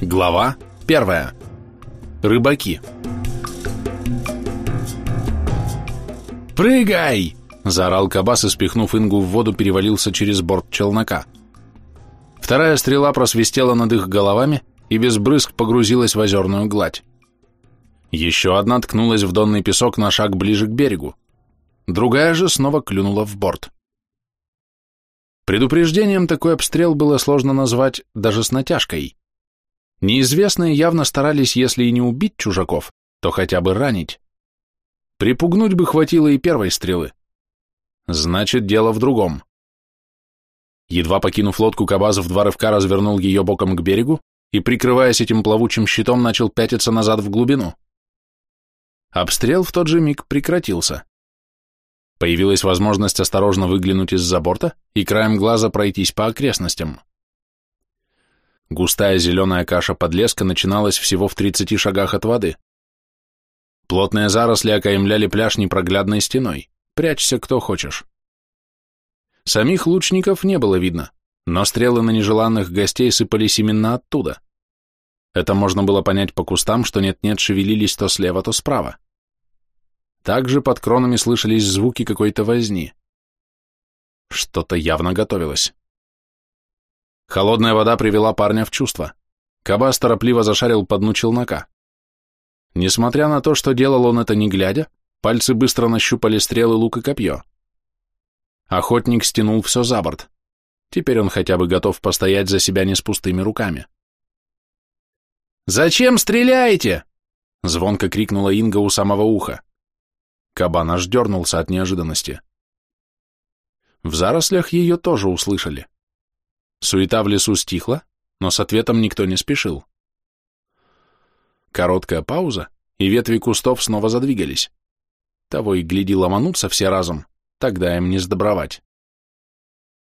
Глава первая. Рыбаки. «Прыгай!» – заорал Кабас и, спихнув Ингу в воду, перевалился через борт челнока. Вторая стрела просвистела над их головами и без брызг погрузилась в озерную гладь. Еще одна ткнулась в донный песок на шаг ближе к берегу. Другая же снова клюнула в борт. Предупреждением такой обстрел было сложно назвать даже с натяжкой. Неизвестные явно старались, если и не убить чужаков, то хотя бы ранить. Припугнуть бы хватило и первой стрелы. Значит, дело в другом. Едва покинув лодку, Кабазов два рывка развернул ее боком к берегу и, прикрываясь этим плавучим щитом, начал пятиться назад в глубину. Обстрел в тот же миг прекратился. Появилась возможность осторожно выглянуть из-за борта и краем глаза пройтись по окрестностям. Густая зеленая каша подлеска начиналась всего в 30 шагах от воды. Плотные заросли окаймляли пляж непроглядной стеной. Прячься кто хочешь. Самих лучников не было видно, но стрелы на нежеланных гостей сыпались именно оттуда. Это можно было понять по кустам, что нет-нет шевелились то слева, то справа. Также под кронами слышались звуки какой-то возни. Что-то явно готовилось. Холодная вода привела парня в чувство. Кабас торопливо зашарил по дну челнока. Несмотря на то, что делал он это не глядя, пальцы быстро нащупали стрелы, лук и копье. Охотник стянул все за борт. Теперь он хотя бы готов постоять за себя не с пустыми руками. «Зачем стреляете?» — звонко крикнула Инга у самого уха. Кабан аж дернулся от неожиданности. В зарослях ее тоже услышали. Суета в лесу стихла, но с ответом никто не спешил. Короткая пауза, и ветви кустов снова задвигались. Того и гляди ломанутся все разом, тогда им не сдобровать.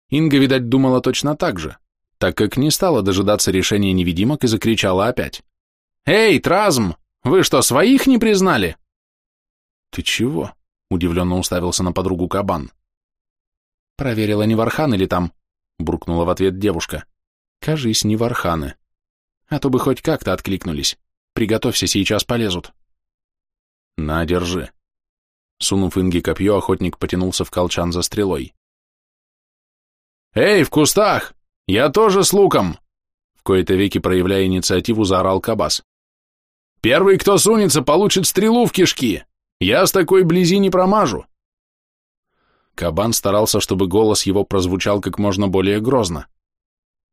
Инга, видать, думала точно так же, так как не стала дожидаться решения невидимок и закричала опять. «Эй, Тразм, вы что, своих не признали?» «Ты чего?» — удивленно уставился на подругу кабан. «Проверила, не Вархан или там буркнула в ответ девушка. Кажись, не варханы. А то бы хоть как-то откликнулись. Приготовься, сейчас полезут. На, держи. Сунув Инге копье, охотник потянулся в колчан за стрелой. «Эй, в кустах! Я тоже с луком!» В кои-то веки, проявляя инициативу, заорал Кабас. «Первый, кто сунется, получит стрелу в кишки! Я с такой близи не промажу!» Кабан старался, чтобы голос его прозвучал как можно более грозно.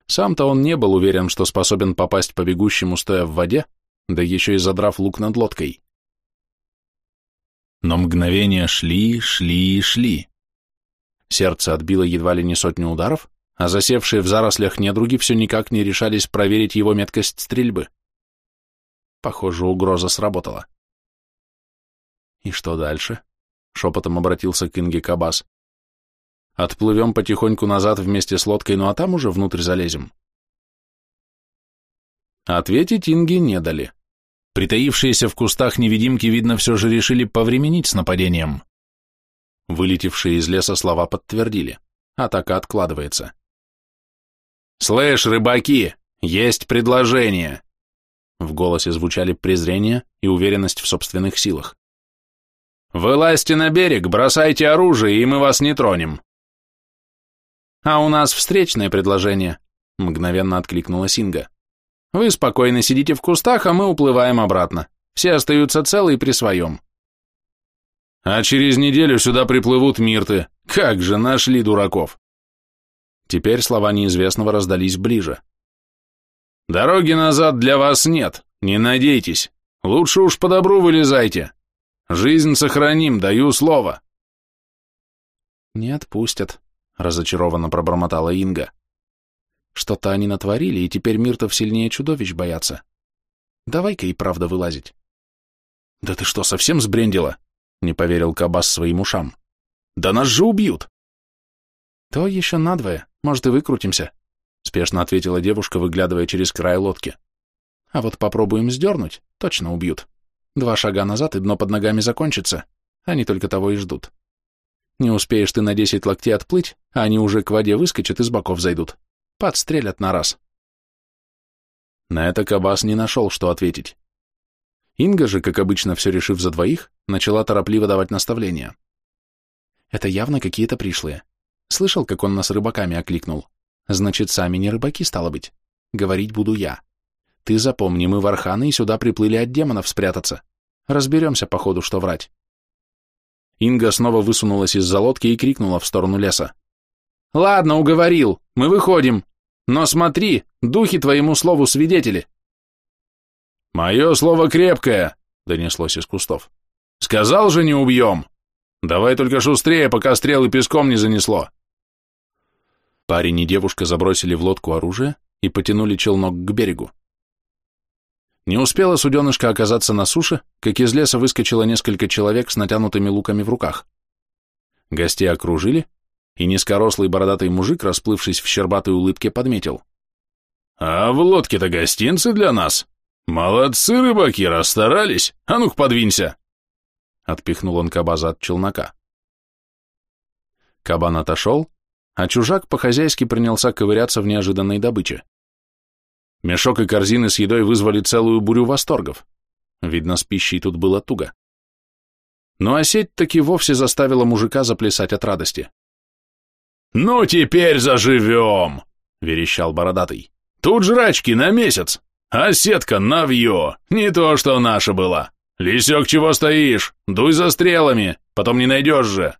Сам-то он не был уверен, что способен попасть по бегущему, стоя в воде, да еще и задрав лук над лодкой. Но мгновения шли, шли, шли. Сердце отбило едва ли не сотню ударов, а засевшие в зарослях недруги все никак не решались проверить его меткость стрельбы. Похоже, угроза сработала. И что дальше? Шепотом обратился к Инге Кабас. Отплывем потихоньку назад вместе с лодкой, ну а там уже внутрь залезем. Ответить Инге не дали. Притаившиеся в кустах невидимки, видно, все же решили повременить с нападением. Вылетевшие из леса слова подтвердили. Атака откладывается. «Слышь, рыбаки, есть предложение!» В голосе звучали презрение и уверенность в собственных силах. «Вылазьте на берег, бросайте оружие, и мы вас не тронем». «А у нас встречное предложение», — мгновенно откликнула Синга. «Вы спокойно сидите в кустах, а мы уплываем обратно. Все остаются целы и при своем». «А через неделю сюда приплывут мирты. Как же, нашли дураков!» Теперь слова неизвестного раздались ближе. «Дороги назад для вас нет, не надейтесь. Лучше уж по добру вылезайте. Жизнь сохраним, даю слово. Не отпустят, разочарованно пробормотала Инга. Что-то они натворили, и теперь Миртов сильнее чудовищ боятся. Давай-ка и правда вылазить. Да ты что, совсем сбрендила? Не поверил Кабас своим ушам. Да нас же убьют. То еще надвое, может и выкрутимся, спешно ответила девушка, выглядывая через край лодки. А вот попробуем сдернуть, точно убьют. Два шага назад, и дно под ногами закончится. Они только того и ждут. Не успеешь ты на десять локтей отплыть, а они уже к воде выскочат и с боков зайдут. Подстрелят на раз. На это Кабас не нашел, что ответить. Инга же, как обычно, все решив за двоих, начала торопливо давать наставления. Это явно какие-то пришлые. Слышал, как он нас рыбаками окликнул? Значит, сами не рыбаки, стало быть. Говорить буду я. Ты запомни, мы в Арханы и сюда приплыли от демонов спрятаться. Разберемся по ходу, что врать. Инга снова высунулась из-за лодки и крикнула в сторону леса. «Ладно, уговорил, мы выходим. Но смотри, духи твоему слову свидетели. «Мое слово крепкое», — донеслось из кустов. «Сказал же, не убьем! Давай только шустрее, пока стрелы песком не занесло!» Парень и девушка забросили в лодку оружие и потянули челнок к берегу. Не успела суденышка оказаться на суше, как из леса выскочило несколько человек с натянутыми луками в руках. Гостей окружили, и низкорослый бородатый мужик, расплывшись в щербатой улыбке, подметил. «А в лодке-то гостинцы для нас!» «Молодцы, рыбаки, расстарались! А ну-ка, подвинься!» Отпихнул он кабаза от челнока. Кабан отошел, а чужак по-хозяйски принялся ковыряться в неожиданной добыче. Мешок и корзины с едой вызвали целую бурю восторгов. Видно, с пищей тут было туго. Ну а сеть таки вовсе заставила мужика заплясать от радости. «Ну теперь заживем!» — верещал бородатый. «Тут жрачки на месяц!» А сетка навье, не то, что наша была. Лисек, чего стоишь? Дуй за стрелами, потом не найдешь же.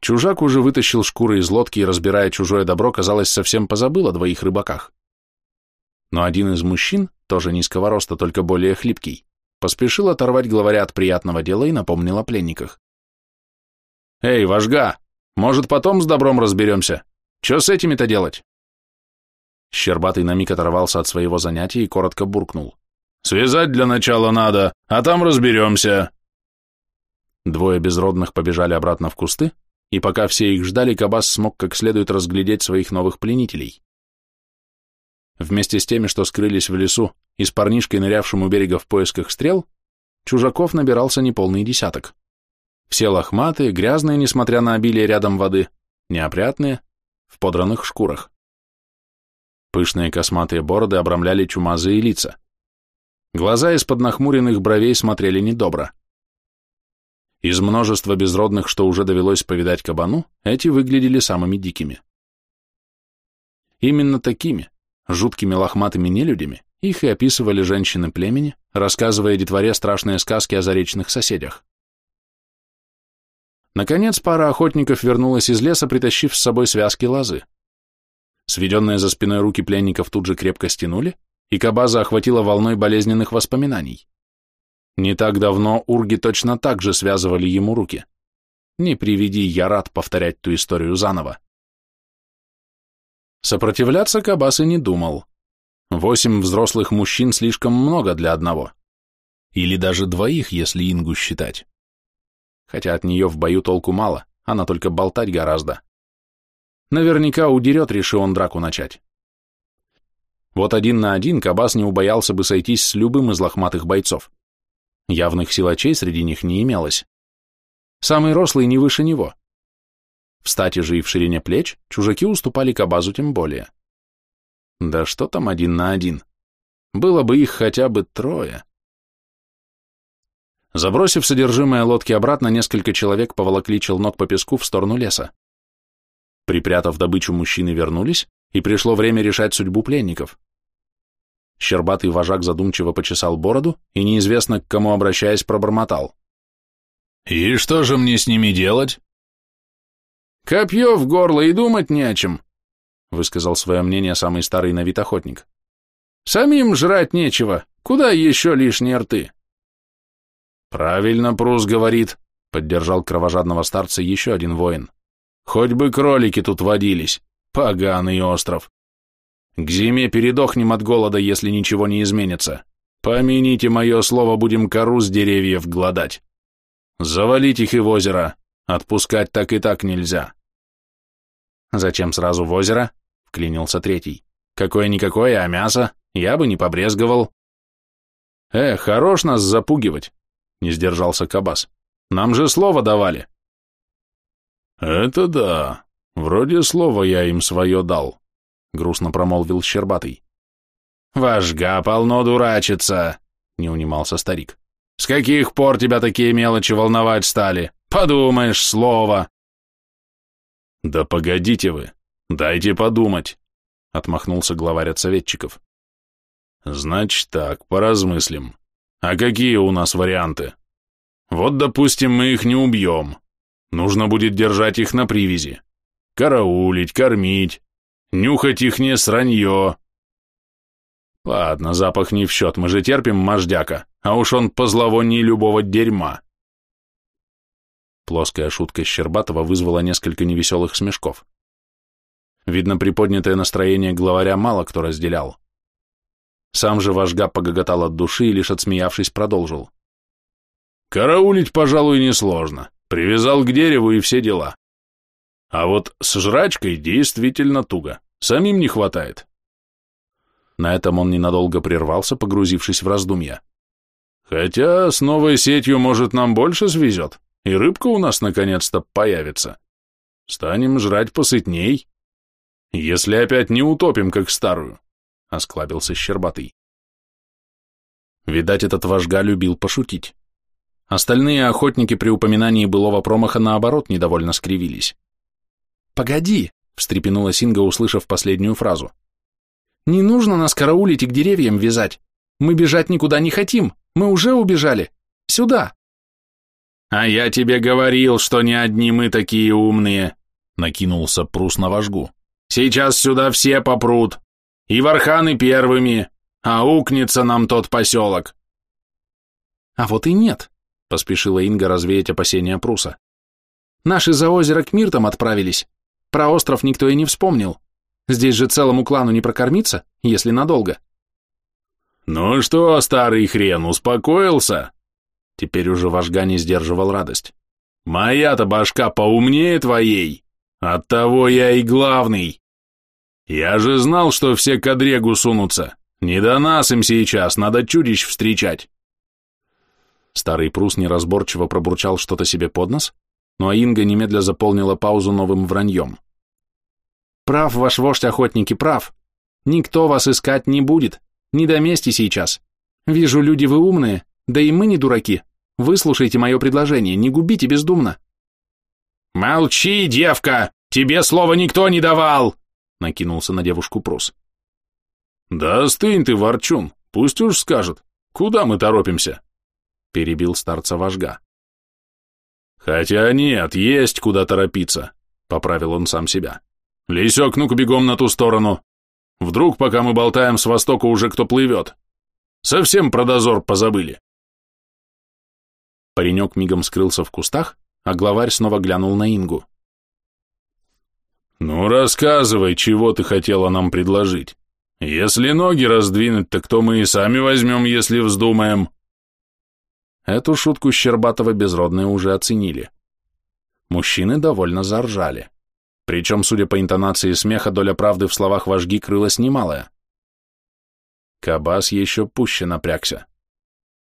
Чужак уже вытащил шкуры из лодки и, разбирая чужое добро, казалось, совсем позабыл о двоих рыбаках. Но один из мужчин, тоже низкого роста, только более хлипкий, поспешил оторвать главаря от приятного дела и напомнил о пленниках. «Эй, вожга, может, потом с добром разберемся? Че с этими-то делать?» Щербатый на миг оторвался от своего занятия и коротко буркнул. «Связать для начала надо, а там разберемся!» Двое безродных побежали обратно в кусты, и пока все их ждали, Кабас смог как следует разглядеть своих новых пленителей. Вместе с теми, что скрылись в лесу, и с парнишкой, нырявшим у берега в поисках стрел, чужаков набирался неполный десяток. Все лохматые, грязные, несмотря на обилие рядом воды, неопрятные, в подранных шкурах. Пышные косматые бороды обрамляли чумазые лица. Глаза из-под нахмуренных бровей смотрели недобро. Из множества безродных, что уже довелось повидать кабану, эти выглядели самыми дикими. Именно такими, жуткими лохматыми нелюдями, их и описывали женщины племени, рассказывая детворе страшные сказки о заречных соседях. Наконец пара охотников вернулась из леса, притащив с собой связки лозы. Сведенные за спиной руки пленников тут же крепко стянули, и Кабаза охватила волной болезненных воспоминаний. Не так давно урги точно так же связывали ему руки. Не приведи я рад повторять ту историю заново. Сопротивляться Кабас и не думал. Восемь взрослых мужчин слишком много для одного. Или даже двоих, если Ингу считать. Хотя от нее в бою толку мало, она только болтать гораздо. Наверняка удерет, решил он драку начать. Вот один на один Кабас не убоялся бы сойтись с любым из лохматых бойцов. Явных силачей среди них не имелось. Самый рослый не выше него. В стати же и в ширине плеч чужаки уступали Кабазу тем более. Да что там один на один? Было бы их хотя бы трое. Забросив содержимое лодки обратно, несколько человек поволокли челнок по песку в сторону леса. Припрятав добычу, мужчины вернулись, и пришло время решать судьбу пленников. Щербатый вожак задумчиво почесал бороду и, неизвестно к кому обращаясь, пробормотал. «И что же мне с ними делать?» «Копье в горло и думать не о чем», — высказал свое мнение самый старый на вид охотник. «Самим жрать нечего, куда еще лишние рты?» «Правильно Прус говорит», — поддержал кровожадного старца еще один воин. Хоть бы кролики тут водились, поганый остров. К зиме передохнем от голода, если ничего не изменится. Помяните мое слово, будем кору с деревьев гладать. Завалить их и в озеро, отпускать так и так нельзя. Зачем сразу в озеро? Вклинился третий. Какое-никакое, а мясо? Я бы не побрезговал. Э, хорош нас запугивать, не сдержался Кабас. Нам же слово давали. «Это да. Вроде слова я им свое дал», — грустно промолвил Щербатый. Вожга полно дурачится, не унимался старик. С каких пор тебя такие мелочи волновать стали? Подумаешь, слово. Да погодите вы, дайте подумать, отмахнулся главарь от советчиков. Значит так, поразмыслим. А какие у нас варианты? Вот, допустим, мы их не убьем. Нужно будет держать их на привязи. Караулить, кормить, нюхать их не сранье. Ладно, запах не в счет, мы же терпим мождяка, а уж он по зловонии любого дерьма. Плоская шутка Щербатова вызвала несколько невеселых смешков. Видно, приподнятое настроение главаря мало кто разделял. Сам же вожга погоготал от души и, лишь отсмеявшись, продолжил. «Караулить, пожалуй, несложно. Привязал к дереву и все дела. А вот с жрачкой действительно туго. Самим не хватает». На этом он ненадолго прервался, погрузившись в раздумья. «Хотя с новой сетью, может, нам больше свезет, и рыбка у нас наконец-то появится. Станем жрать посытней, если опять не утопим, как старую» осклабился Щербатый. Видать, этот вожга любил пошутить. Остальные охотники при упоминании былого промаха наоборот недовольно скривились. «Погоди!» — встрепенулась Инга, услышав последнюю фразу. «Не нужно нас караулить и к деревьям вязать. Мы бежать никуда не хотим. Мы уже убежали. Сюда!» «А я тебе говорил, что не одни мы такие умные!» — накинулся Прус на вожгу. «Сейчас сюда все попрут. И варханы первыми, а укнется нам тот поселок. А вот и нет, поспешила Инга развеять опасения Пруса. Наши за озеро к Миртам отправились. Про остров никто и не вспомнил. Здесь же целому клану не прокормиться, если надолго. Ну что, старый хрен, успокоился? Теперь уже вожга не сдерживал радость. Моя-то башка поумнее твоей. Оттого я и главный. Я же знал, что все к Адрегу сунутся. Не до нас им сейчас, надо чудищ встречать. Старый прус неразборчиво пробурчал что-то себе под нос, но Инга немедля заполнила паузу новым враньем. «Прав ваш вождь, охотники, прав. Никто вас искать не будет, не до мести сейчас. Вижу, люди вы умные, да и мы не дураки. Выслушайте мое предложение, не губите бездумно». «Молчи, девка! Тебе слова никто не давал!» накинулся на девушку прос. «Да остынь ты, ворчун, пусть уж скажет, куда мы торопимся?» перебил старца вожга. «Хотя нет, есть куда торопиться», — поправил он сам себя. «Лисек, ну-ка бегом на ту сторону. Вдруг, пока мы болтаем с востока, уже кто плывет. Совсем про дозор позабыли». Паренек мигом скрылся в кустах, а главарь снова глянул на Ингу. «Ну, рассказывай, чего ты хотела нам предложить. Если ноги раздвинуть, так то мы и сами возьмем, если вздумаем». Эту шутку Щербатова безродные уже оценили. Мужчины довольно заржали. Причем, судя по интонации смеха, доля правды в словах вожги крылась немалая. Кабас еще пуще напрягся.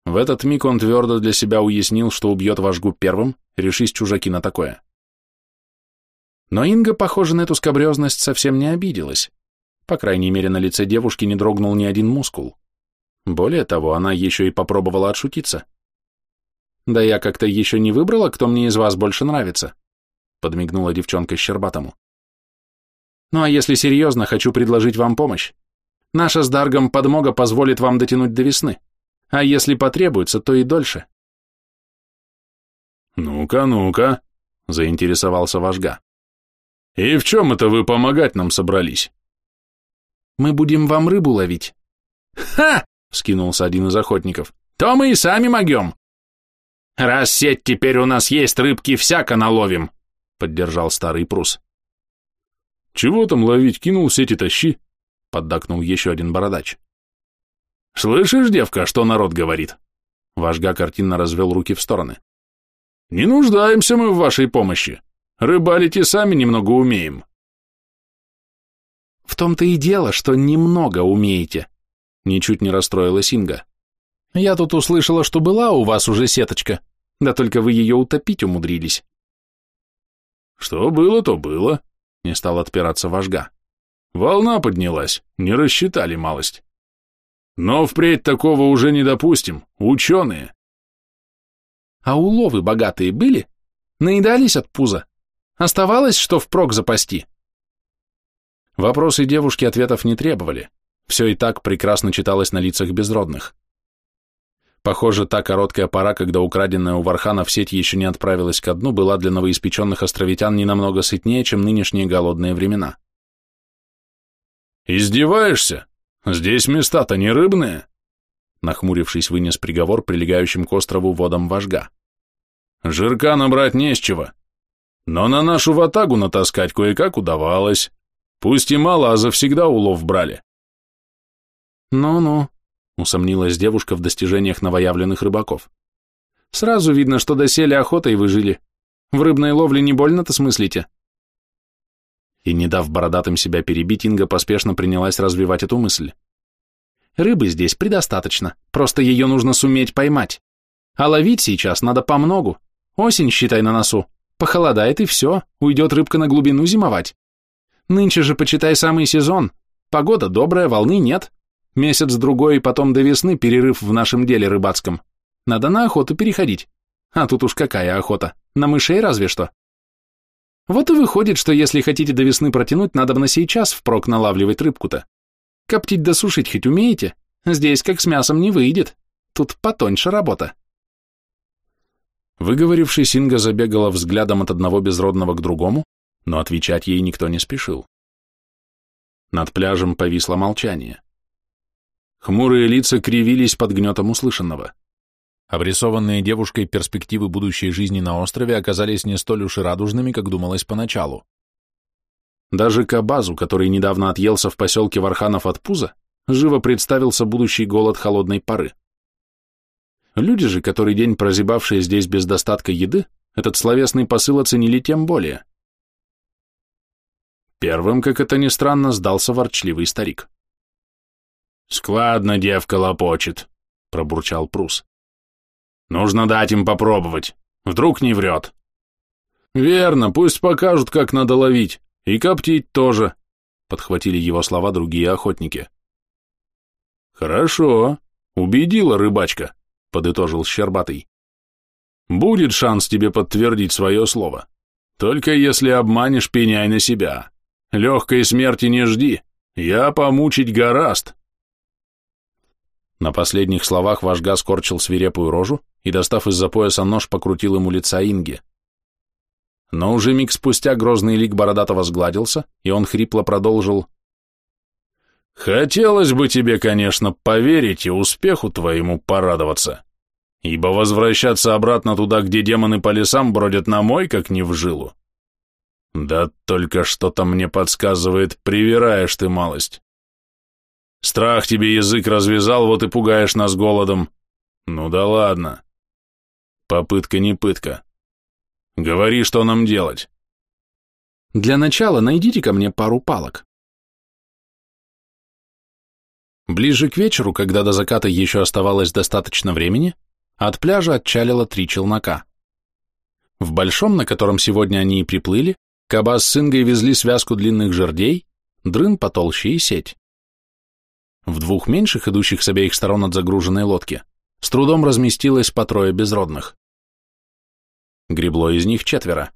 В этот миг он твердо для себя уяснил, что убьет вожгу первым, решись чужаки на такое. Но Инга, похоже, на эту скобрезность совсем не обиделась. По крайней мере, на лице девушки не дрогнул ни один мускул. Более того, она еще и попробовала отшутиться. «Да я как-то еще не выбрала, кто мне из вас больше нравится», подмигнула девчонка Щербатому. «Ну а если серьезно, хочу предложить вам помощь. Наша с Даргом подмога позволит вам дотянуть до весны, а если потребуется, то и дольше». «Ну-ка, ну-ка», заинтересовался вожга. «И в чем это вы помогать нам собрались?» «Мы будем вам рыбу ловить». «Ха!» — вскинулся один из охотников. «То мы и сами могем». «Раз сеть теперь у нас есть, рыбки всяко наловим», — поддержал старый прус. «Чего там ловить, кинул сеть и тащи», — поддакнул еще один бородач. «Слышишь, девка, что народ говорит?» Вожга картинно развел руки в стороны. «Не нуждаемся мы в вашей помощи. Рыбалить и сами немного умеем. В том-то и дело, что немного умеете. Ничуть не расстроилась Инга. Я тут услышала, что была у вас уже сеточка, да только вы ее утопить умудрились. Что было, то было, не стал отпираться вожга. Волна поднялась, не рассчитали малость. Но впредь такого уже не допустим, ученые. А уловы богатые были? Наедались от пуза? Оставалось, что впрок запасти? Вопросы девушки ответов не требовали. Все и так прекрасно читалось на лицах безродных. Похоже, та короткая пора, когда украденная у Вархана в сеть еще не отправилась ко дну, была для новоиспеченных островитян не намного сытнее, чем нынешние голодные времена. «Издеваешься? Здесь места-то не рыбные!» Нахмурившись, вынес приговор прилегающим к острову водам вожга. «Жирка набрать не с чего. Но на нашу ватагу натаскать кое-как удавалось. Пусть и мало, а завсегда улов брали». «Ну-ну», — усомнилась девушка в достижениях новоявленных рыбаков. «Сразу видно, что доселе охотой вы жили. В рыбной ловле не больно-то смыслите?» И, не дав бородатым себя перебить, Инга поспешно принялась развивать эту мысль. «Рыбы здесь предостаточно, просто ее нужно суметь поймать. А ловить сейчас надо помногу. Осень, считай, на носу. Похолодает и все, уйдет рыбка на глубину зимовать. Нынче же, почитай, самый сезон. Погода добрая, волны нет. Месяц-другой и потом до весны перерыв в нашем деле рыбацком. Надо на охоту переходить. А тут уж какая охота, на мышей разве что. Вот и выходит, что если хотите до весны протянуть, надо бы на сейчас впрок налавливать рыбку-то. Коптить да сушить хоть умеете? Здесь как с мясом не выйдет. Тут потоньше работа. Выговорившись, Инга забегала взглядом от одного безродного к другому, но отвечать ей никто не спешил. Над пляжем повисло молчание. Хмурые лица кривились под гнетом услышанного. Обрисованные девушкой перспективы будущей жизни на острове оказались не столь уж и радужными, как думалось поначалу. Даже Кабазу, который недавно отъелся в поселке Варханов от пуза, живо представился будущий голод холодной поры. Люди же, который день прозябавшие здесь без достатка еды, этот словесный посыл оценили тем более. Первым, как это ни странно, сдался ворчливый старик. «Складно девка лопочет», — пробурчал Прус. Нужно дать им попробовать. Вдруг не врет. Верно, пусть покажут, как надо ловить. И коптить тоже, подхватили его слова другие охотники. Хорошо, убедила рыбачка, подытожил Щербатый. Будет шанс тебе подтвердить свое слово. Только если обманешь, пеняй на себя. Легкой смерти не жди. Я помучить гораст. На последних словах вожга скорчил свирепую рожу и, достав из-за пояса нож, покрутил ему лица Инги. Но уже миг спустя грозный лик Бородатого сгладился, и он хрипло продолжил. «Хотелось бы тебе, конечно, поверить и успеху твоему порадоваться, ибо возвращаться обратно туда, где демоны по лесам бродят на мой, как не в жилу. Да только что-то мне подсказывает, привираешь ты малость. Страх тебе язык развязал, вот и пугаешь нас голодом. Ну да ладно. Попытка не пытка. Говори, что нам делать. Для начала найдите ко мне пару палок. Ближе к вечеру, когда до заката еще оставалось достаточно времени, от пляжа отчалило три челнока. В большом, на котором сегодня они и приплыли, Каба с Ингой везли связку длинных жердей, дрын потолще и сеть. В двух меньших, идущих с обеих сторон от загруженной лодки, с трудом разместилось по трое безродных. Гребло из них четверо.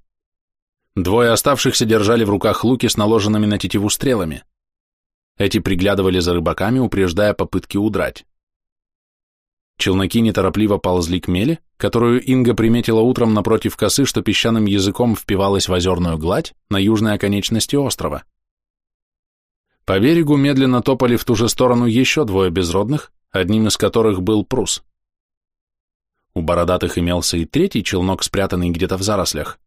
Двое оставшихся держали в руках луки с наложенными на тетиву стрелами. Эти приглядывали за рыбаками, упреждая попытки удрать. Челноки неторопливо ползли к мели, которую Инга приметила утром напротив косы, что песчаным языком впивалась в озерную гладь на южной оконечности острова. По берегу медленно топали в ту же сторону еще двое безродных, одним из которых был прус. У бородатых имелся и третий челнок, спрятанный где-то в зарослях,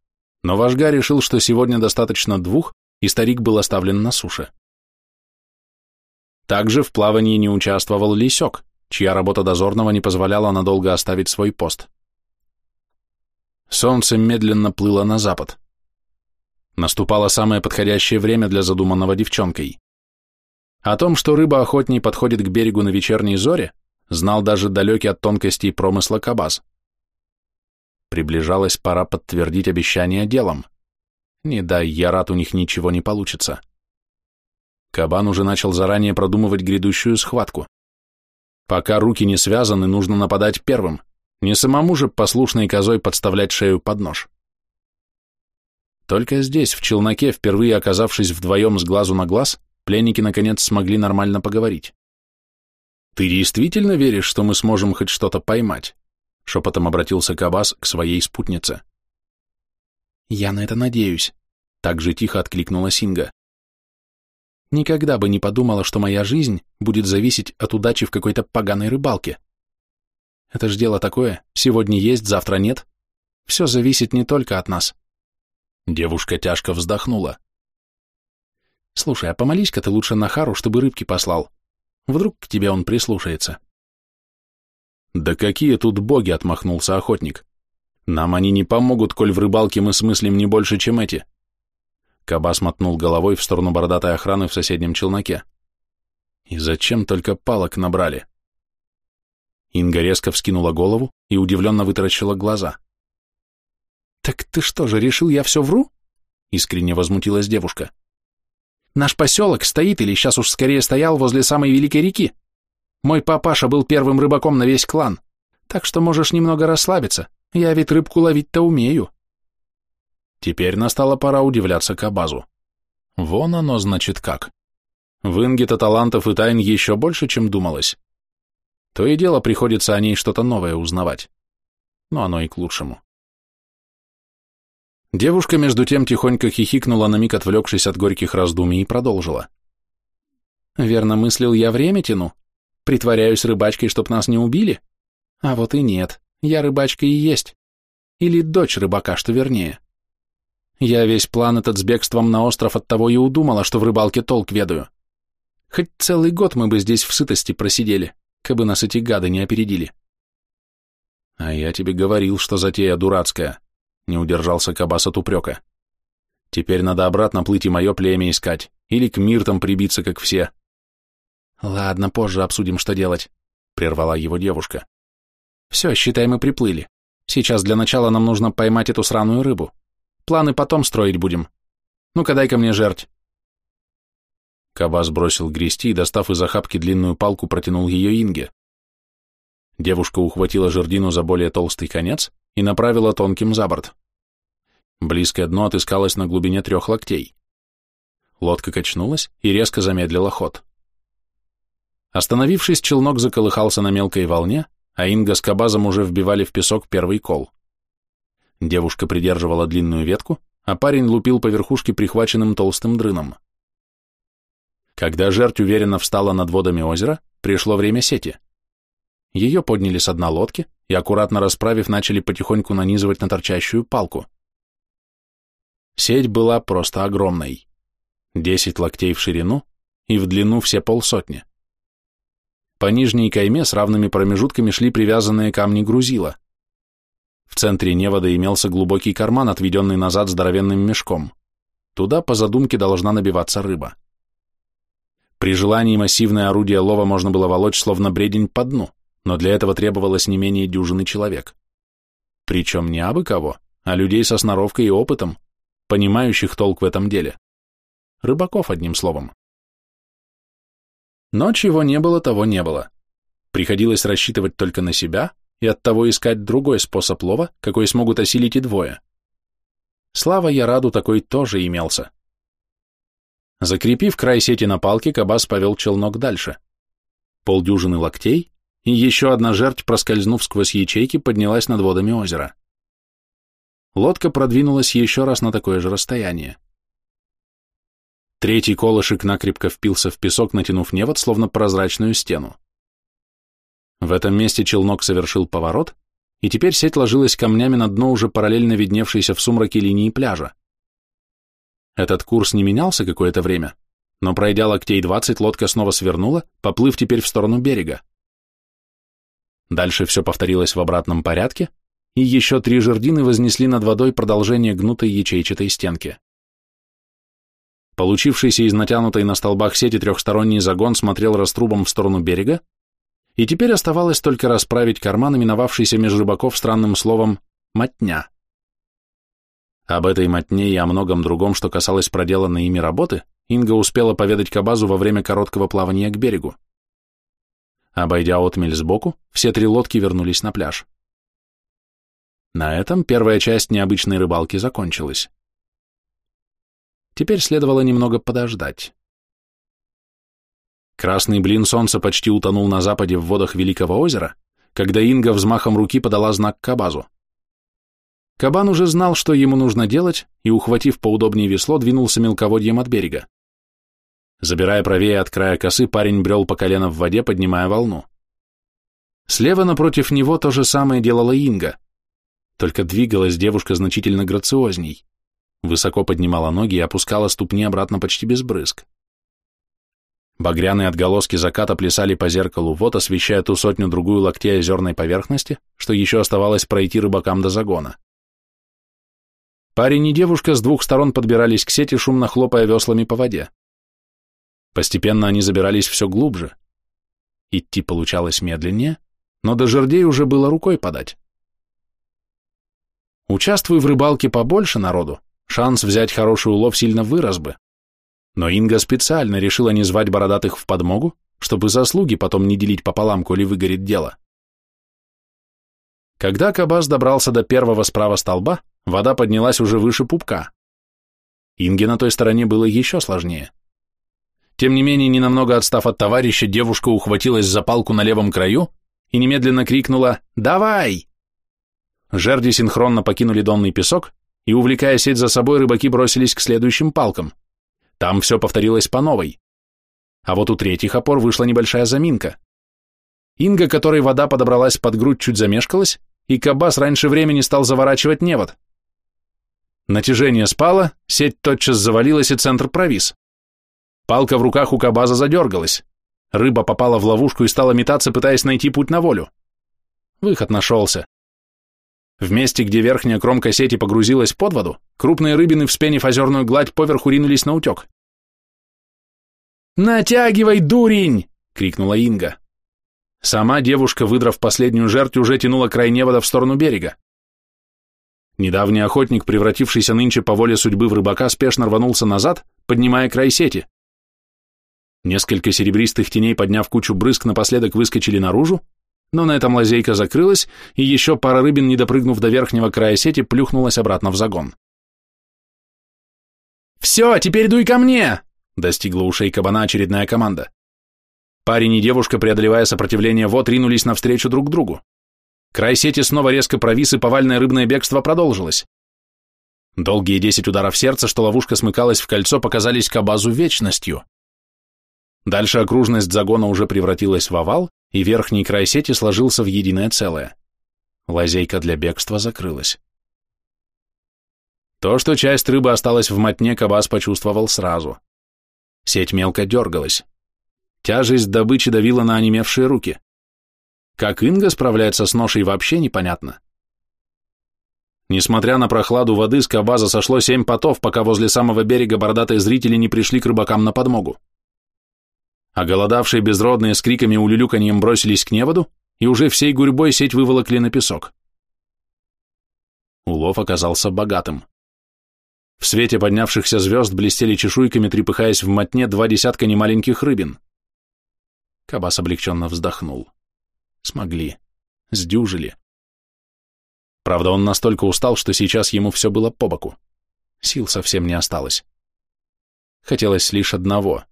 но вожга решил, что сегодня достаточно двух, и старик был оставлен на суше. Также в плавании не участвовал Лисек, чья работа дозорного не позволяла надолго оставить свой пост. Солнце медленно плыло на запад. Наступало самое подходящее время для задуманного девчонкой. О том, что рыба охотней подходит к берегу на вечерней зоре, знал даже далекий от тонкостей промысла Кабаз. Приближалась пора подтвердить обещание делом. Не дай Ярат, у них ничего не получится. Кабан уже начал заранее продумывать грядущую схватку. Пока руки не связаны, нужно нападать первым, не самому же послушной козой подставлять шею под нож. Только здесь, в челноке, впервые оказавшись вдвоем с глазу на глаз, пленники наконец смогли нормально поговорить. «Ты действительно веришь, что мы сможем хоть что-то поймать?» Шепотом обратился Кабас к своей спутнице. «Я на это надеюсь», — так же тихо откликнула Синга. «Никогда бы не подумала, что моя жизнь будет зависеть от удачи в какой-то поганой рыбалке. Это ж дело такое, сегодня есть, завтра нет. Все зависит не только от нас». Девушка тяжко вздохнула. «Слушай, а помолись-ка ты лучше Нахару, чтобы рыбки послал. Вдруг к тебе он прислушается». «Да какие тут боги!» — отмахнулся охотник. «Нам они не помогут, коль в рыбалке мы смыслим не больше, чем эти». Кабас мотнул головой в сторону бородатой охраны в соседнем челноке. «И зачем только палок набрали?» Инга резко вскинула голову и удивленно вытаращила глаза. «Так ты что же, решил, я все вру?» — искренне возмутилась девушка. «Наш поселок стоит или сейчас уж скорее стоял возле самой великой реки. Мой папаша был первым рыбаком на весь клан, так что можешь немного расслабиться, я ведь рыбку ловить-то умею». Теперь настала пора удивляться Кабазу. Вон оно, значит, как. В Инге-то талантов и тайн еще больше, чем думалось. То и дело приходится о ней что-то новое узнавать. Но оно и к лучшему. Девушка между тем тихонько хихикнула на миг, отвлекшись от горьких раздумий, и продолжила. «Верно мыслил, я время тяну. Притворяюсь рыбачкой, чтоб нас не убили? А вот и нет, я рыбачка и есть. Или дочь рыбака, что вернее. Я весь план этот с бегством на остров от того и удумала, что в рыбалке толк ведаю. Хоть целый год мы бы здесь в сытости просидели, кабы нас эти гады не опередили». «А я тебе говорил, что затея дурацкая», не удержался Кабас от упрека. Теперь надо обратно плыть и мое племя искать, или к миртам прибиться, как все. Ладно, позже обсудим, что делать, прервала его девушка. Все, считай, мы приплыли. Сейчас для начала нам нужно поймать эту сраную рыбу. Планы потом строить будем. Ну-ка дай ко мне жерть. Кабас бросил грести и, достав из охапки длинную палку, протянул ее Инге. Девушка ухватила жердину за более толстый конец и направила тонким за борт. Близкое дно отыскалось на глубине трех локтей. Лодка качнулась и резко замедлила ход. Остановившись, челнок заколыхался на мелкой волне, а Инга с Кабазом уже вбивали в песок первый кол. Девушка придерживала длинную ветку, а парень лупил по верхушке прихваченным толстым дрыном. Когда жерть уверенно встала над водами озера, пришло время сети. Ее подняли с дна лодки и, аккуратно расправив, начали потихоньку нанизывать на торчащую палку. Сеть была просто огромной. Десять локтей в ширину и в длину все полсотни. По нижней кайме с равными промежутками шли привязанные камни грузила. В центре невода имелся глубокий карман, отведенный назад здоровенным мешком. Туда, по задумке, должна набиваться рыба. При желании массивное орудие лова можно было волочь словно бредень по дну но для этого требовалось не менее дюжины человек. Причем не абы кого, а людей со сноровкой и опытом, понимающих толк в этом деле. Рыбаков, одним словом. Но чего не было, того не было. Приходилось рассчитывать только на себя и оттого искать другой способ лова, какой смогут осилить и двое. Слава Яраду такой тоже имелся. Закрепив край сети на палке, Кабас повел челнок дальше. Полдюжины локтей, и еще одна жертв, проскользнув сквозь ячейки, поднялась над водами озера. Лодка продвинулась еще раз на такое же расстояние. Третий колышек накрепко впился в песок, натянув невод, словно прозрачную стену. В этом месте челнок совершил поворот, и теперь сеть ложилась камнями на дно уже параллельно видневшейся в сумраке линии пляжа. Этот курс не менялся какое-то время, но пройдя локтей двадцать, лодка снова свернула, поплыв теперь в сторону берега. Дальше все повторилось в обратном порядке, и еще три жердины вознесли над водой продолжение гнутой ячейчатой стенки. Получившийся из натянутой на столбах сети трехсторонний загон смотрел раструбом в сторону берега, и теперь оставалось только расправить карман, именовавшийся меж рыбаков странным словом «мотня». Об этой мотне и о многом другом, что касалось проделанной ими работы, Инга успела поведать Кабазу во время короткого плавания к берегу. Обойдя отмель сбоку, все три лодки вернулись на пляж. На этом первая часть необычной рыбалки закончилась. Теперь следовало немного подождать. Красный блин солнца почти утонул на западе в водах Великого озера, когда Инга взмахом руки подала знак Кабазу. Кабан уже знал, что ему нужно делать, и, ухватив поудобнее весло, двинулся мелководьем от берега. Забирая правее от края косы, парень брел по колено в воде, поднимая волну. Слева напротив него то же самое делала Инга, только двигалась девушка значительно грациозней. Высоко поднимала ноги и опускала ступни обратно почти без брызг. Багряные отголоски заката плясали по зеркалу вод, освещая ту сотню-другую локтей озерной поверхности, что еще оставалось пройти рыбакам до загона. Парень и девушка с двух сторон подбирались к сети, шумно хлопая веслами по воде. Постепенно они забирались все глубже. Идти получалось медленнее, но до жердей уже было рукой подать. Участвуй в рыбалке побольше народу, шанс взять хороший улов сильно вырос бы. Но Инга специально решила не звать бородатых в подмогу, чтобы заслуги потом не делить пополам, коли выгорит дело. Когда Кабас добрался до первого справа столба, вода поднялась уже выше пупка. Инге на той стороне было еще сложнее. Тем не менее, ненамного отстав от товарища, девушка ухватилась за палку на левом краю и немедленно крикнула «Давай!». Жерди синхронно покинули донный песок, и, увлекая сеть за собой, рыбаки бросились к следующим палкам. Там все повторилось по новой. А вот у третьих опор вышла небольшая заминка. Инга, которой вода подобралась под грудь, чуть замешкалась, и Кабас раньше времени стал заворачивать невод. Натяжение спало, сеть тотчас завалилась и центр провис. Палка в руках у Кабаза задергалась. Рыба попала в ловушку и стала метаться, пытаясь найти путь на волю. Выход нашелся. В месте, где верхняя кромка сети погрузилась под воду, крупные рыбины, вспенив озерную гладь, поверху ринулись на утек. «Натягивай, дурень!» — крикнула Инга. Сама девушка, выдрав последнюю жертву, уже тянула край невода в сторону берега. Недавний охотник, превратившийся нынче по воле судьбы в рыбака, спешно рванулся назад, поднимая край сети. Несколько серебристых теней, подняв кучу брызг, напоследок выскочили наружу, но на этом лазейка закрылась, и еще пара рыбин, не допрыгнув до верхнего края сети, плюхнулась обратно в загон. «Все, теперь дуй ко мне!» — достигла ушей кабана очередная команда. Парень и девушка, преодолевая сопротивление вод, ринулись навстречу друг другу. Край сети снова резко провис, и повальное рыбное бегство продолжилось. Долгие десять ударов сердца, что ловушка смыкалась в кольцо, показались кабазу вечностью. Дальше окружность загона уже превратилась в овал, и верхний край сети сложился в единое целое. Лазейка для бегства закрылась. То, что часть рыбы осталась в мотне, Кабас почувствовал сразу. Сеть мелко дергалась. Тяжесть добычи давила на онемевшие руки. Как Инга справляется с ношей, вообще непонятно. Несмотря на прохладу воды, с Кабаза сошло семь потов, пока возле самого берега бородатые зрители не пришли к рыбакам на подмогу. А голодавшие безродные с криками и улюлюканьем бросились к неводу, и уже всей гурьбой сеть выволокли на песок. Улов оказался богатым. В свете поднявшихся звезд блестели чешуйками, трепыхаясь в мотне два десятка немаленьких рыбин. Кабас облегченно вздохнул. Смогли. Сдюжили. Правда, он настолько устал, что сейчас ему все было по боку. Сил совсем не осталось. Хотелось лишь одного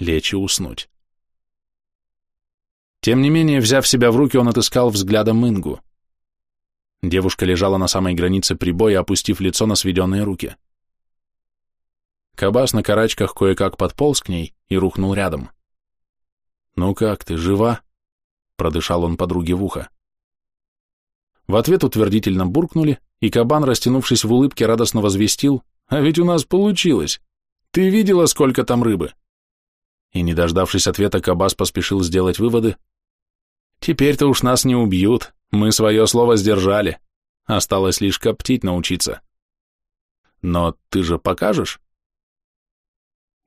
лечь и уснуть. Тем не менее, взяв себя в руки, он отыскал взглядом Ингу. Девушка лежала на самой границе прибоя, опустив лицо на сведенные руки. Кабас на карачках кое-как подполз к ней и рухнул рядом. «Ну как ты, жива?» — продышал он подруге в ухо. В ответ утвердительно буркнули, и кабан, растянувшись в улыбке, радостно возвестил, «А ведь у нас получилось! Ты видела, сколько там рыбы?» И, не дождавшись ответа, Кабас поспешил сделать выводы. «Теперь-то уж нас не убьют, мы свое слово сдержали. Осталось лишь коптить научиться». «Но ты же покажешь?»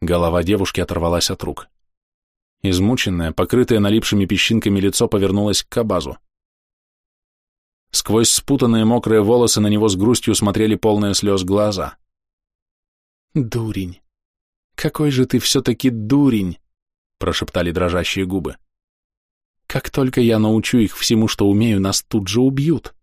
Голова девушки оторвалась от рук. Измученное, покрытое налипшими песчинками лицо повернулось к Кабазу. Сквозь спутанные мокрые волосы на него с грустью смотрели полные слез глаза. «Дурень! «Какой же ты все-таки дурень!» — прошептали дрожащие губы. Как только я научу их всему, что умею, нас тут же убьют.